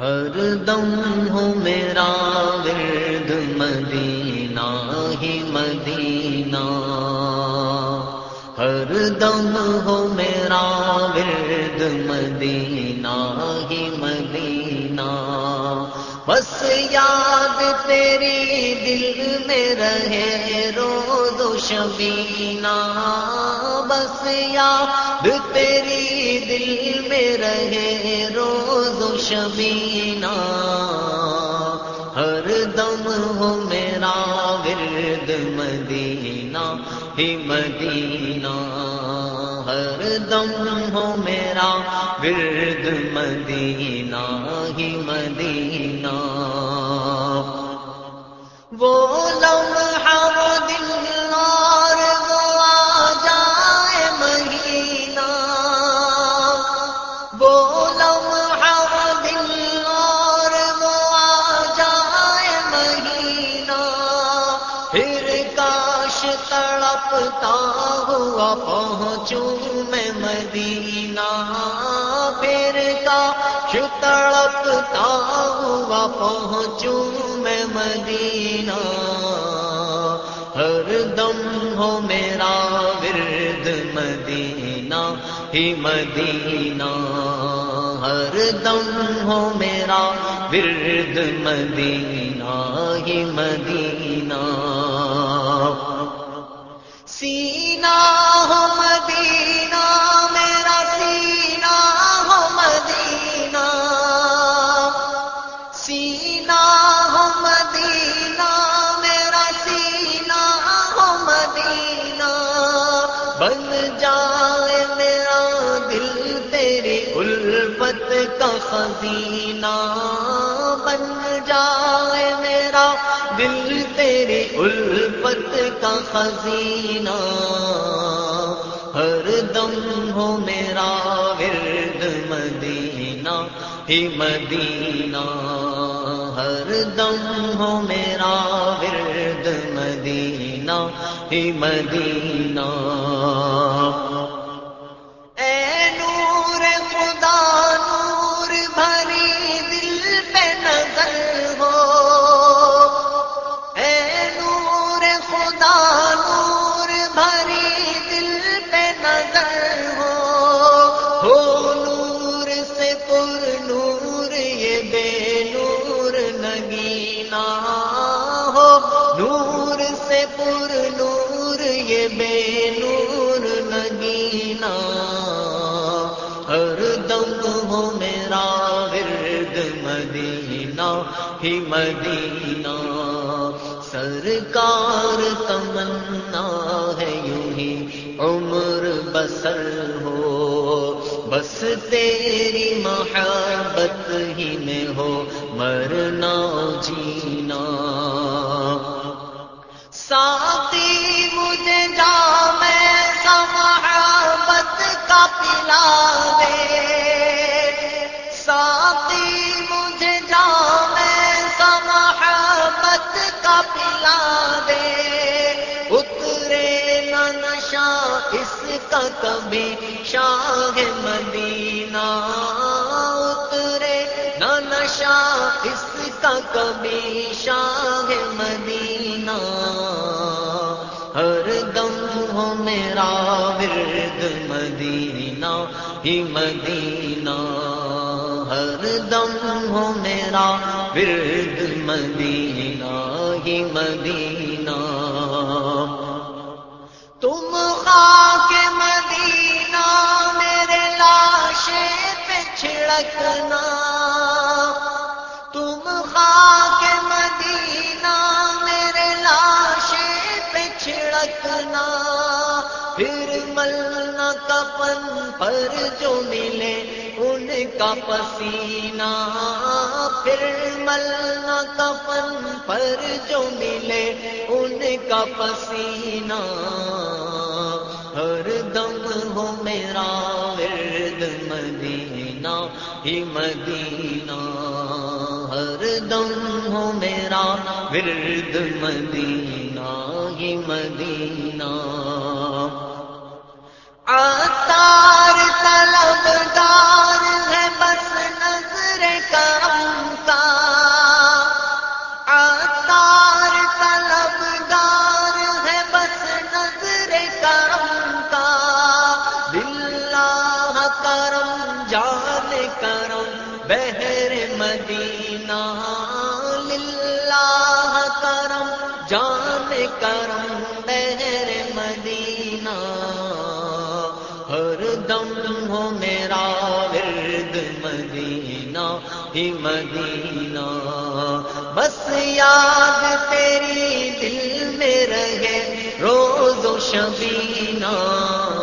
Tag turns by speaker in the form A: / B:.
A: ہر دم ہو میرا ورد مدینہ ہی مدینہ۔ ہر دم ہو میرا ورد مدینہ ہی مدینہ۔ بس یاد تیری دل میں رہے روز و شبینہ بس یاد تیری دل میں رہے روز و شبینہ ہر دم ہو میرا ورد مدینہ، ہی مدینہ۔ ہر دم ہو میرا ورد مدینہ، ہی مدینہ۔ وہ لمحہ تڑپتا ہوا پہنچوں میں مدینہ۔ پھر کاش تڑپتا ہوا پہنچوں میں مدینہ۔ ہر دم ہو میرا ورد مدینہ، ہی مدینہ۔ ہر دم ہو میرا ورد مدینہ، ہی مدینہ۔ سینا ہو مدینہ، میرا سینا ہو مدینہ۔ سینا ہو مدینہ، میرا سینا ہو مدینہ۔ بن جائے میرا دل تیری الفت کا خزینہ۔ بن جائے میرا دل تیری الفت کا خزینہ، ہر دم ہو میرا ورد مدینہ ہی مدینہ، ہر دم ہو میرا ورد مدینہ ہی مدینہ۔ نگینا ہو۔ نور سے پر نور یہ بے نور نگینا ہر دم ہو میرا ورد مدینہ ہی مدینہ۔ سرکار تمنا ہے یوں ہی عمر بسر ہو۔ بس تیری محبت ہی میں ہو۔ مرنا جینا۔ ساتھی مجھے جا میں محبت کا پلا دے۔ ساتھی مجھے جا میں محبت کا پلا دے۔ اترے نہ نشا اس کا کبھی شاہ مدینہ۔ نہ اس کا کبھی شاہ مدینہ۔ ہر دم ہو میرا ورد مدینہ، ہی مدینہ۔ ہر دم ہو میرا ورد مدینہ، ہی مدینہ۔ تم خاک مدینہ میرے لاشے پہ چھڑکنا ملنا پر جو ملے ان کا پسینہ۔ پھر ملنا کپن پر جو ملے ان کا پسینہ۔ ہر دم ہو میرا ورد مدینہ، ہی مدینہ۔ ہر دم ہو میرا ورد مدینہ، ہی مدینہ۔ آثار طلبگار ہے بس نظر کرم کا۔ آثار طلبگار ہے بس نظر کرم کا۔ دلہ کرم، جان کرم بہر مدینہ۔ للہ کرم، جان کرم ہو میرا ورد مدینہ ہی مدینہ۔ بس یاد تیری دل میں رہے روز و شبینہ۔